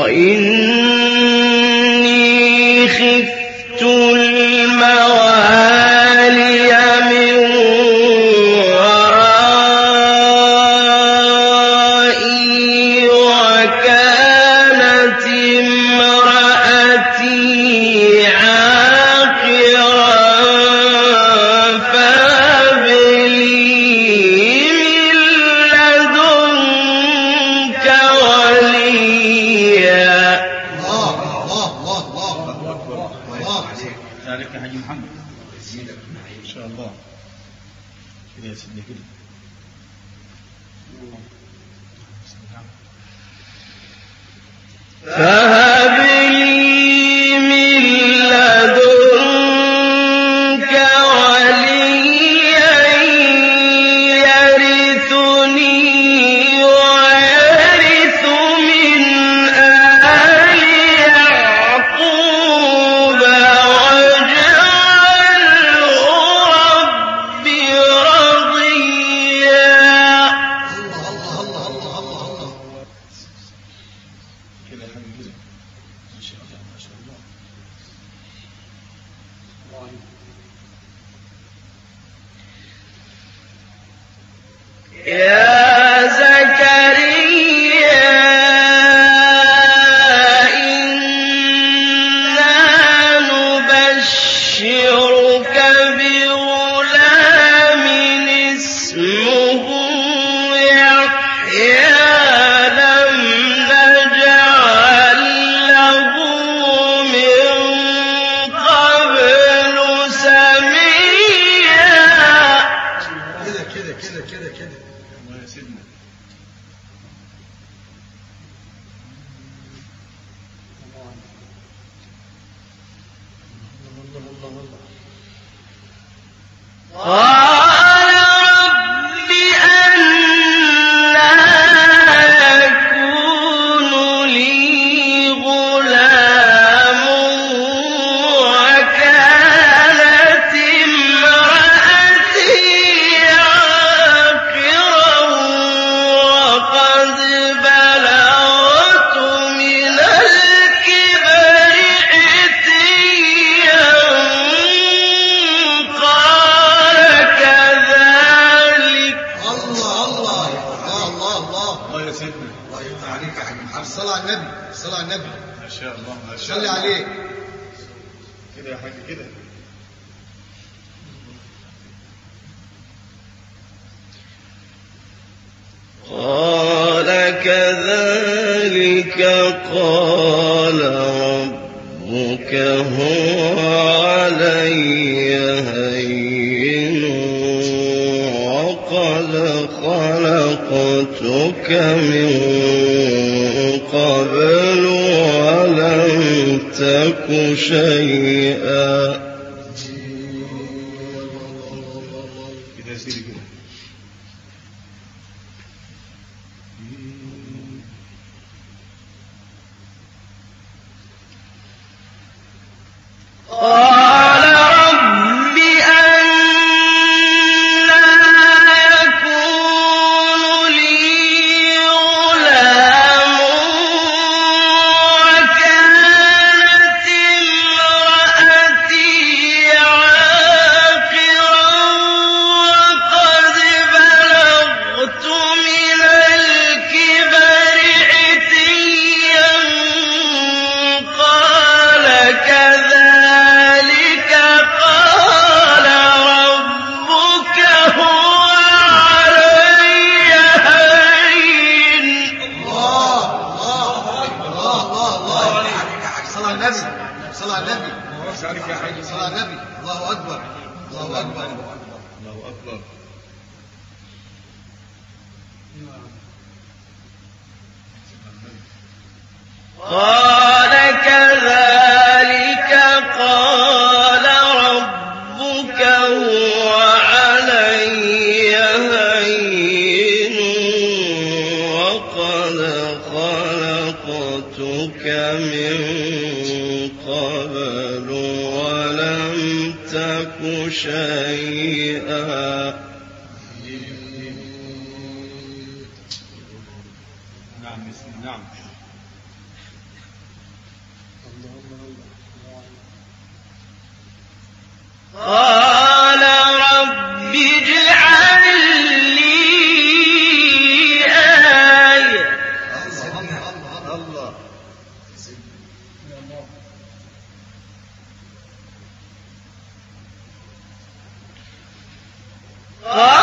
وإن Whoa!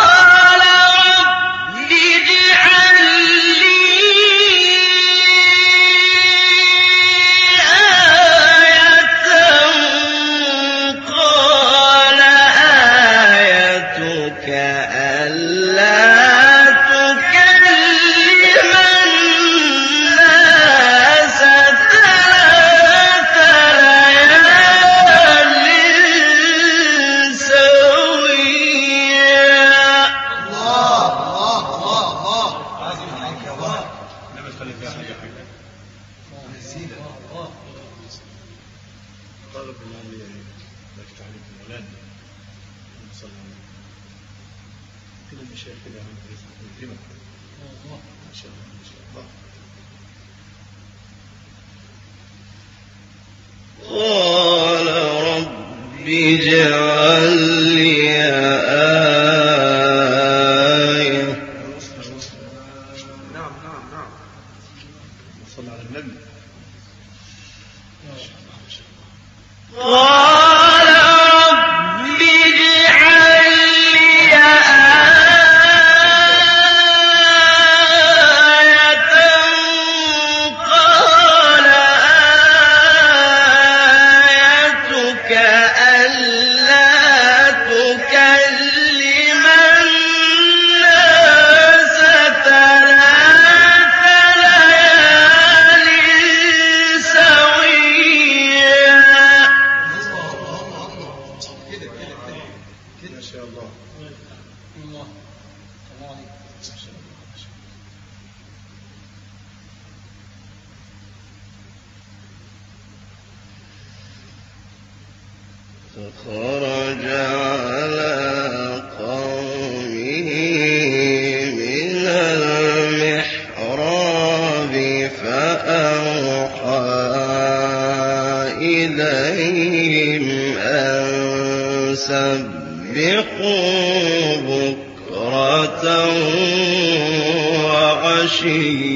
فخرج على قومه من المحراب فأوحى إليهم أن سبقوا يَغْشِيهَا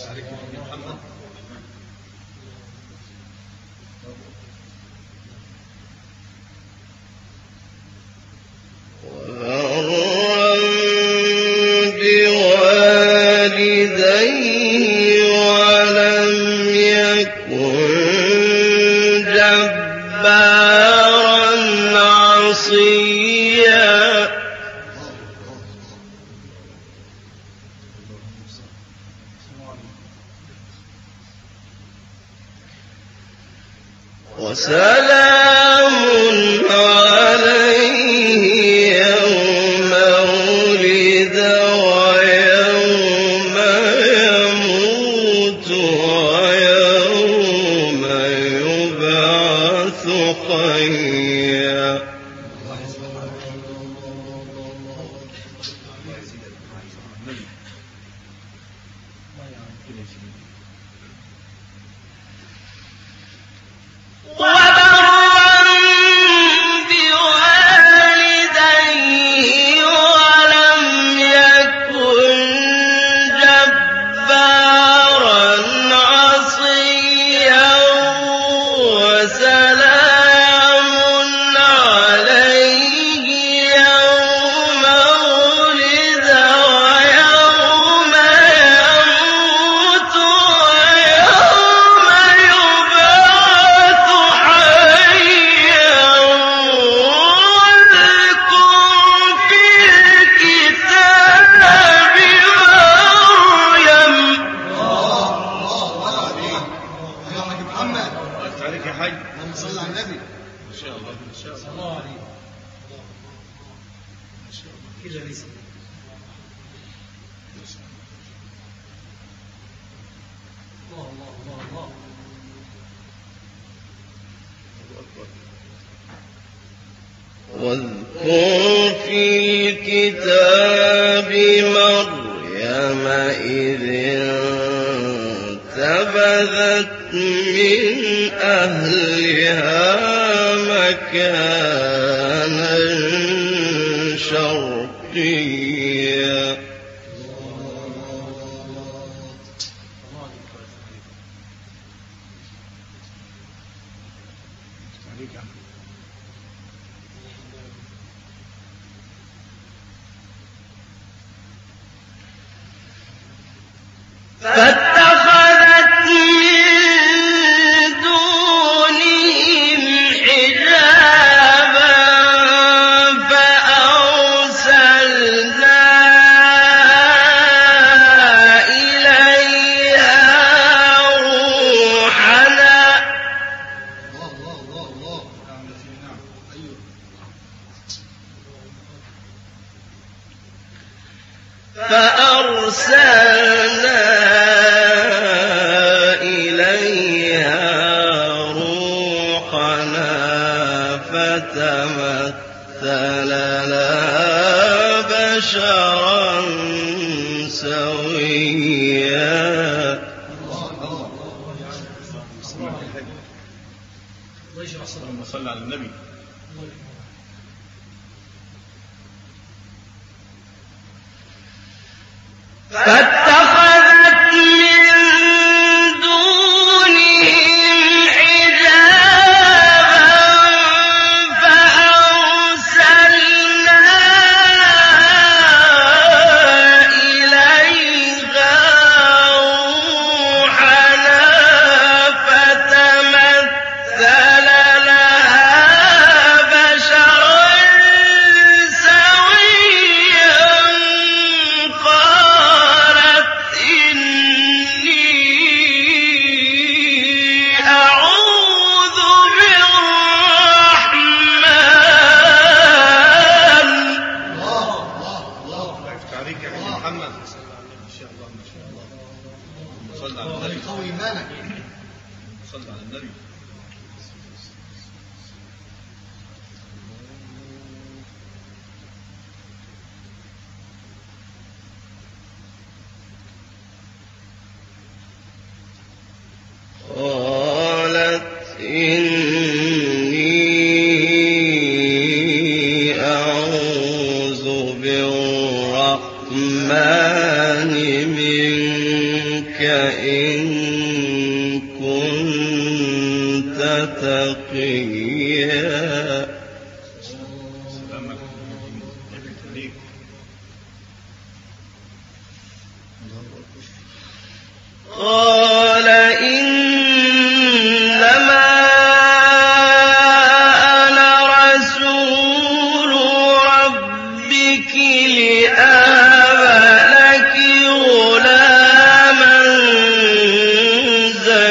عليكم محمد. لما صلى على النبي. ما شاء الله ما شاء الله. عليه ما شاء الله. كده ليس الله الله. الله الله واذكر في الكتاب مريم إذ انتبذت من أهلها مكان. فت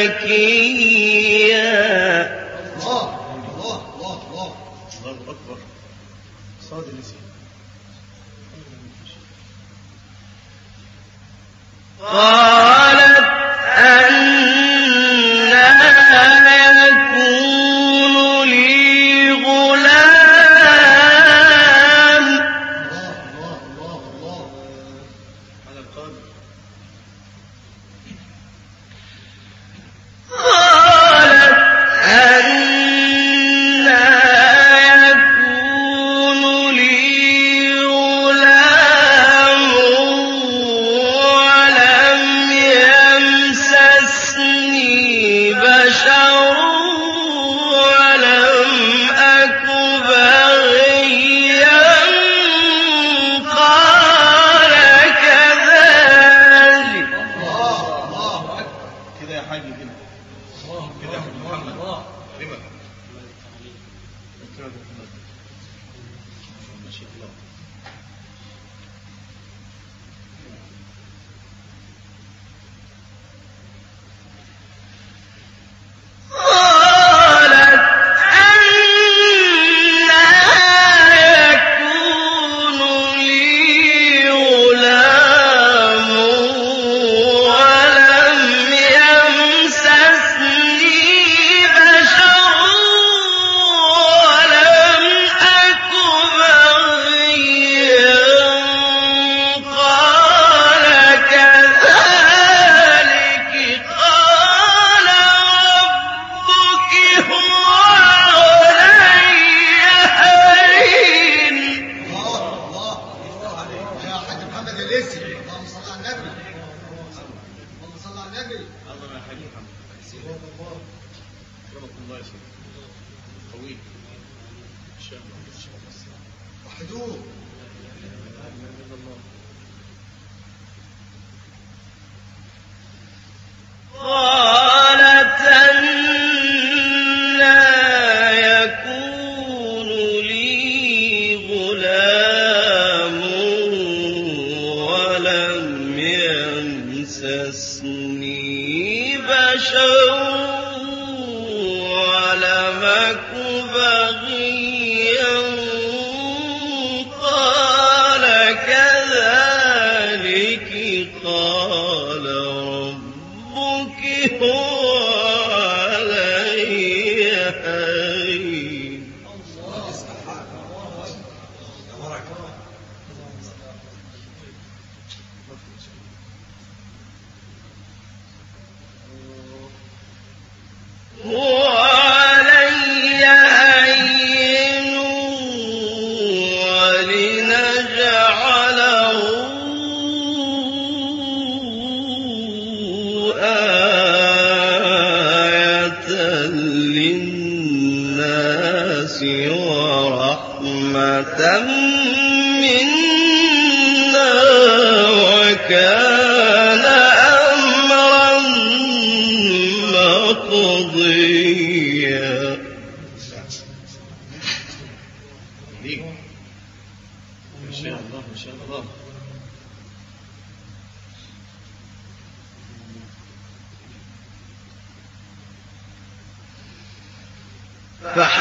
زكيا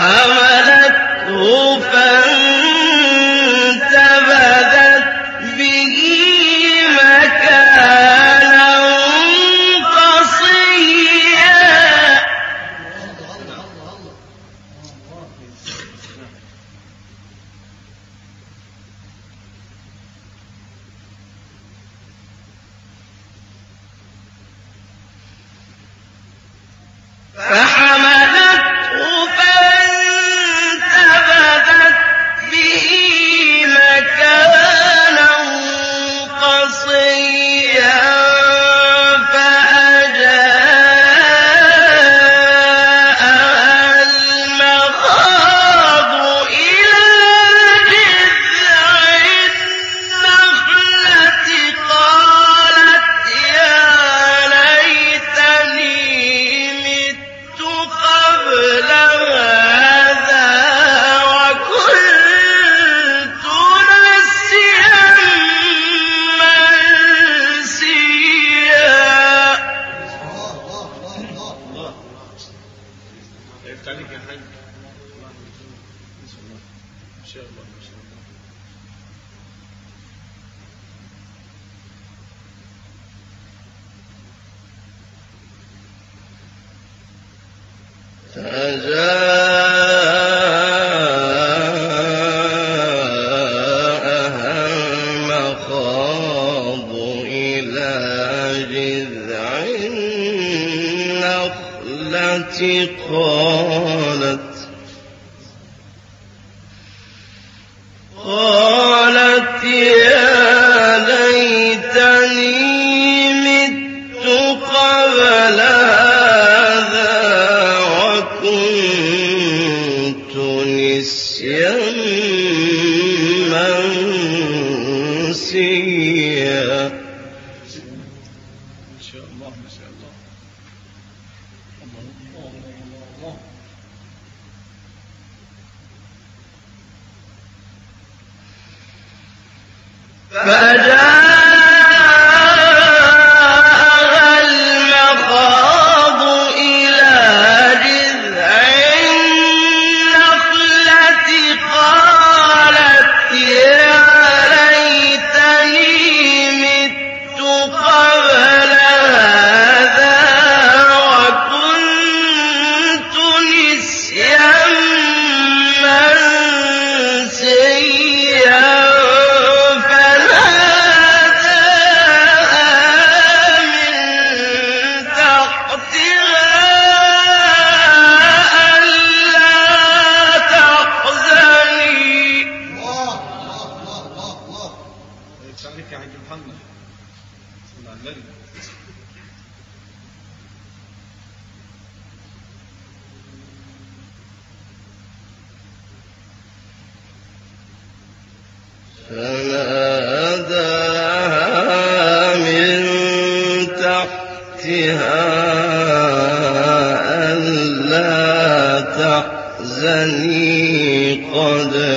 فحملته فانتبذت التي قالت قالت يا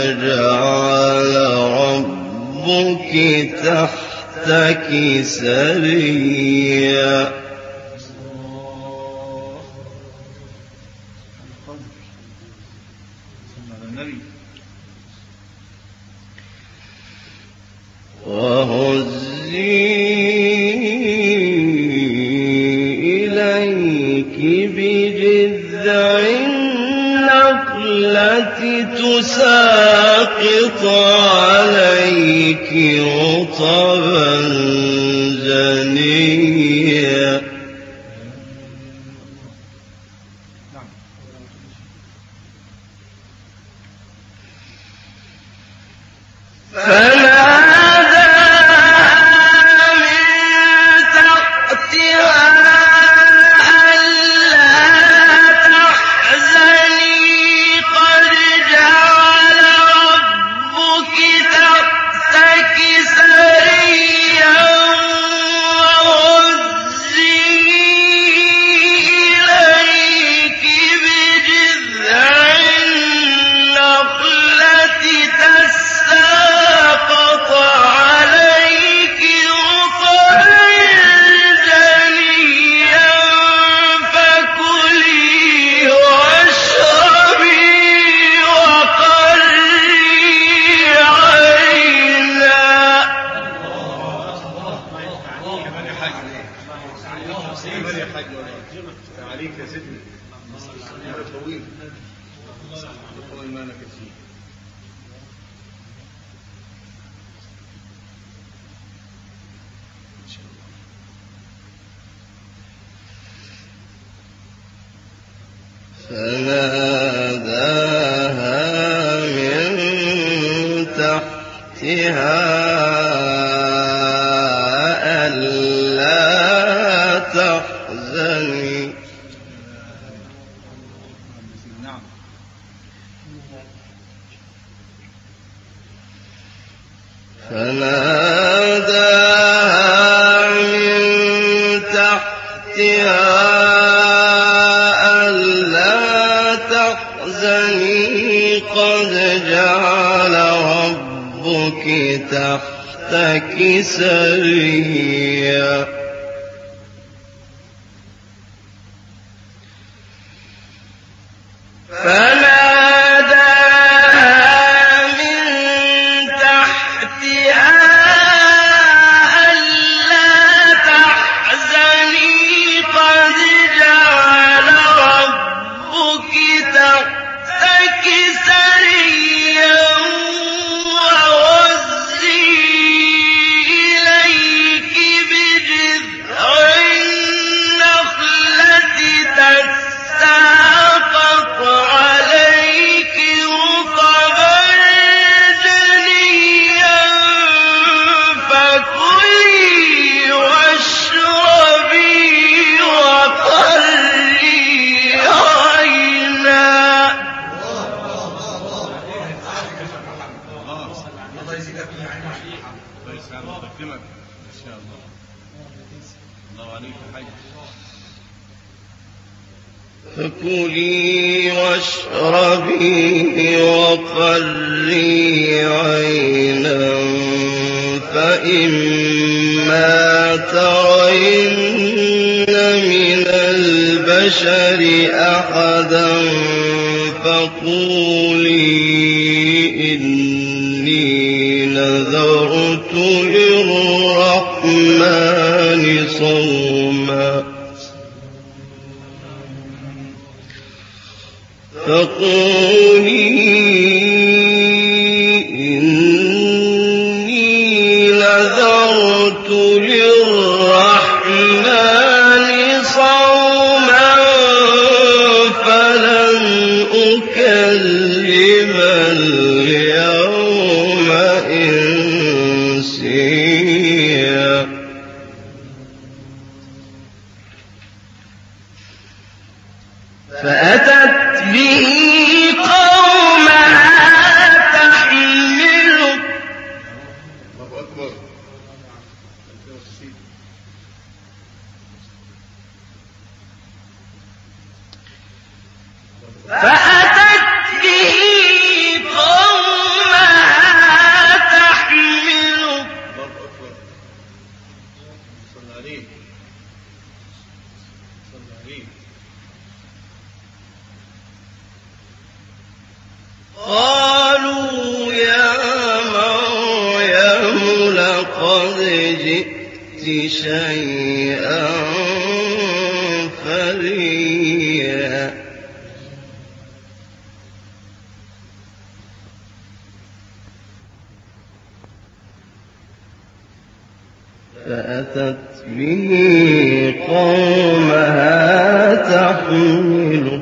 يجعل ربك تحتك سريا ذكروا فلا كسرهم واشربي وقري عينا فإما ترين من البشر أحدا فقول فأتت به قومها تحمله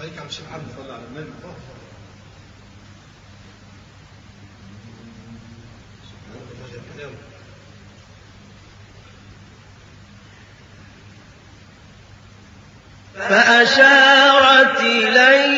عليك عم محمد صلى فأشارت إليه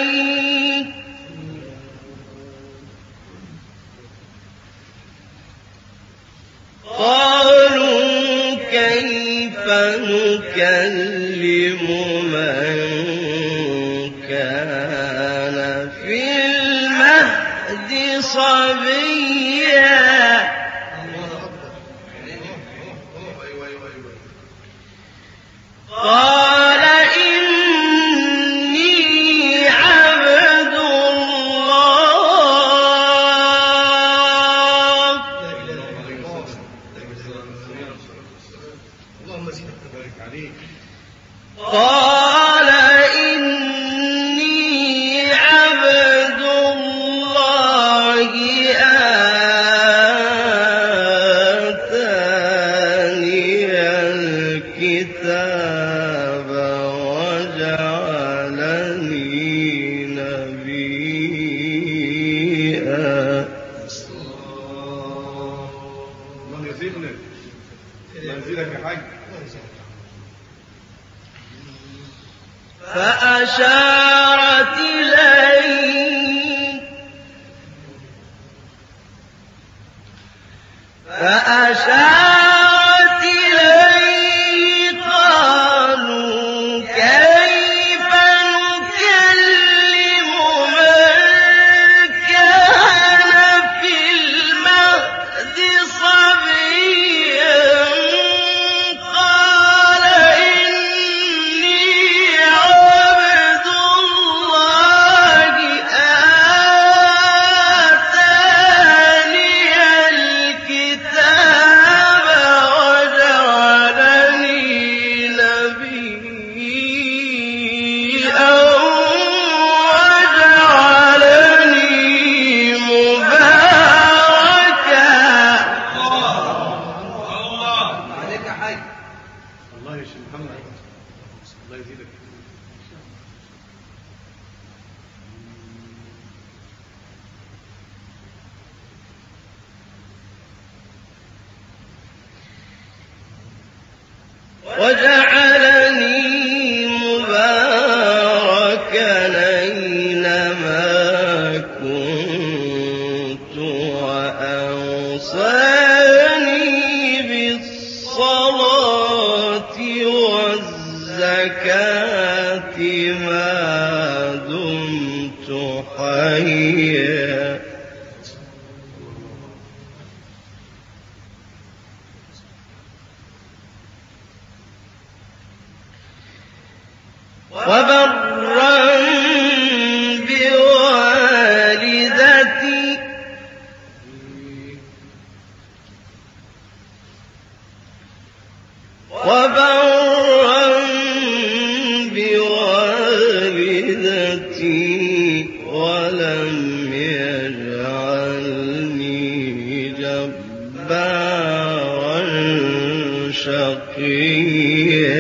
شقيا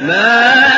ما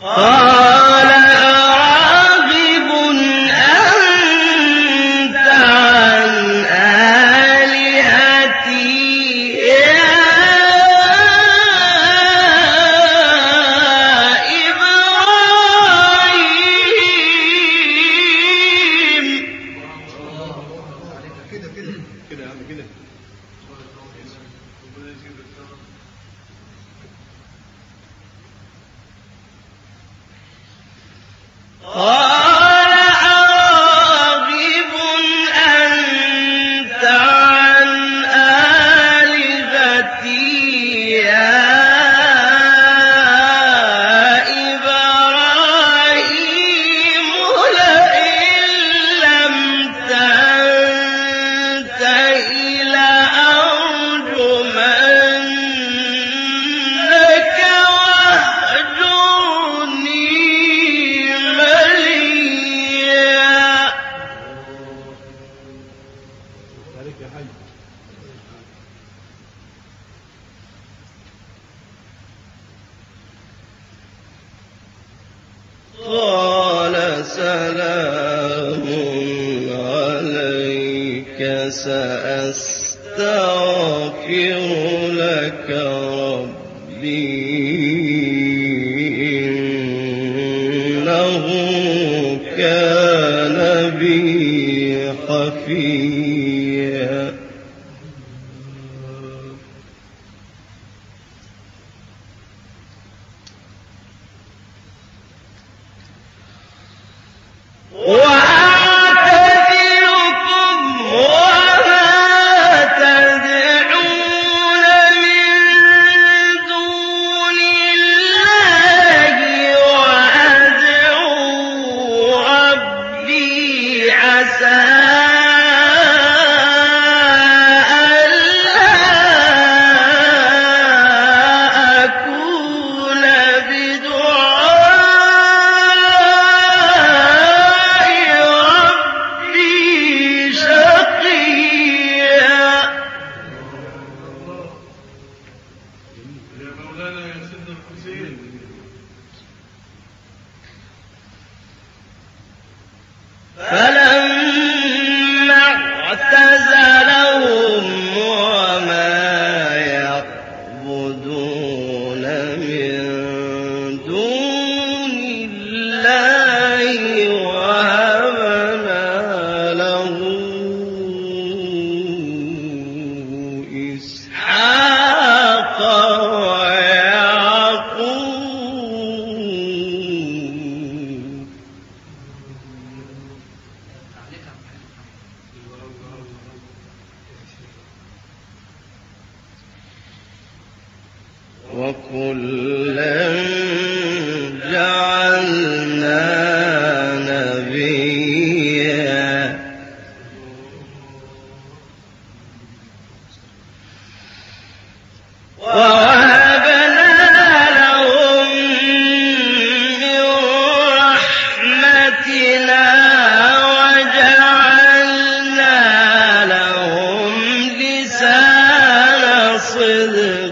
قال What? لسان